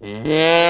Yeah.